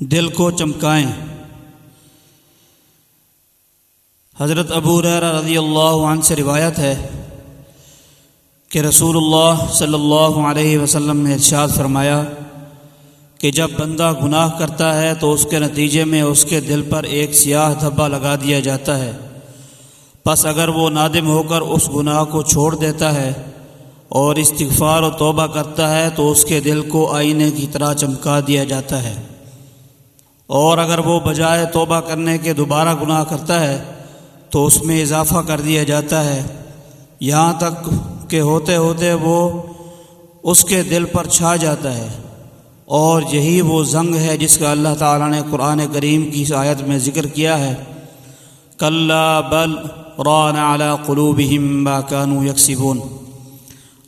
دل کو چمکائیں۔ حضرت ابو رضی اللہ عنہ سے روایت ہے کہ رسول اللہ صلی اللہ علیہ وسلم نے ارشاد فرمایا کہ جب بندہ گناہ کرتا ہے تو اس کے نتیجے میں اس کے دل پر ایک سیاہ دھبا لگا دیا جاتا ہے۔ پس اگر وہ نادم ہو کر اس گناہ کو چھوڑ دیتا ہے اور استغفار و توبہ کرتا ہے تو اس کے دل کو آئینے کی طرح چمکا دیا جاتا ہے۔ اور اگر وہ بجائے توبہ کرنے کے دوبارہ گناہ کرتا ہے، تو اس میں اضافہ کر دیا جاتا ہے۔ یہاں تک کہ ہوتے ہوتے وہ اس کے دل پر چھا جاتا ہے۔ اور یہی وہ زنگ ہے جس کا اللہ تعالیٰ نے قرآن کریم کی آیت میں ذکر کیا ہے۔ کل بل ران اعلیٰ قلوبہم با کانو یکسبون۔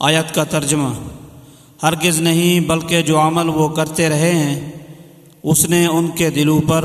آیت کا ترجمہ، ہرگز نہیں، بلکہ جو عمل وہ کرتے رہے ہیں اس نے ان کے دلوں پر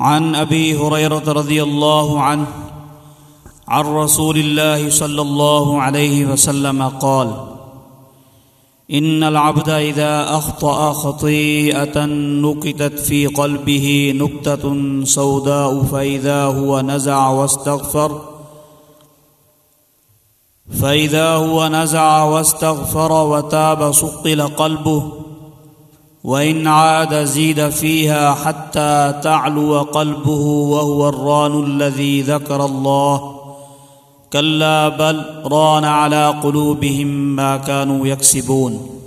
عن أبي هريرة رضي الله عنه عن رسول الله صلى الله عليه وسلم قال إن العبد إذا أخطأ خطيئة نكتت في قلبه نكتة سوداء فإذا هو نزع واستغفر فإذا هو نزع واستغفر وتاب صقل قلبه وإن عاد زيد فيها حتى تعلو قلبه وهو الران الذي ذكر الله. كلا بل ران على قلوبهم ما كانوا يكسبون.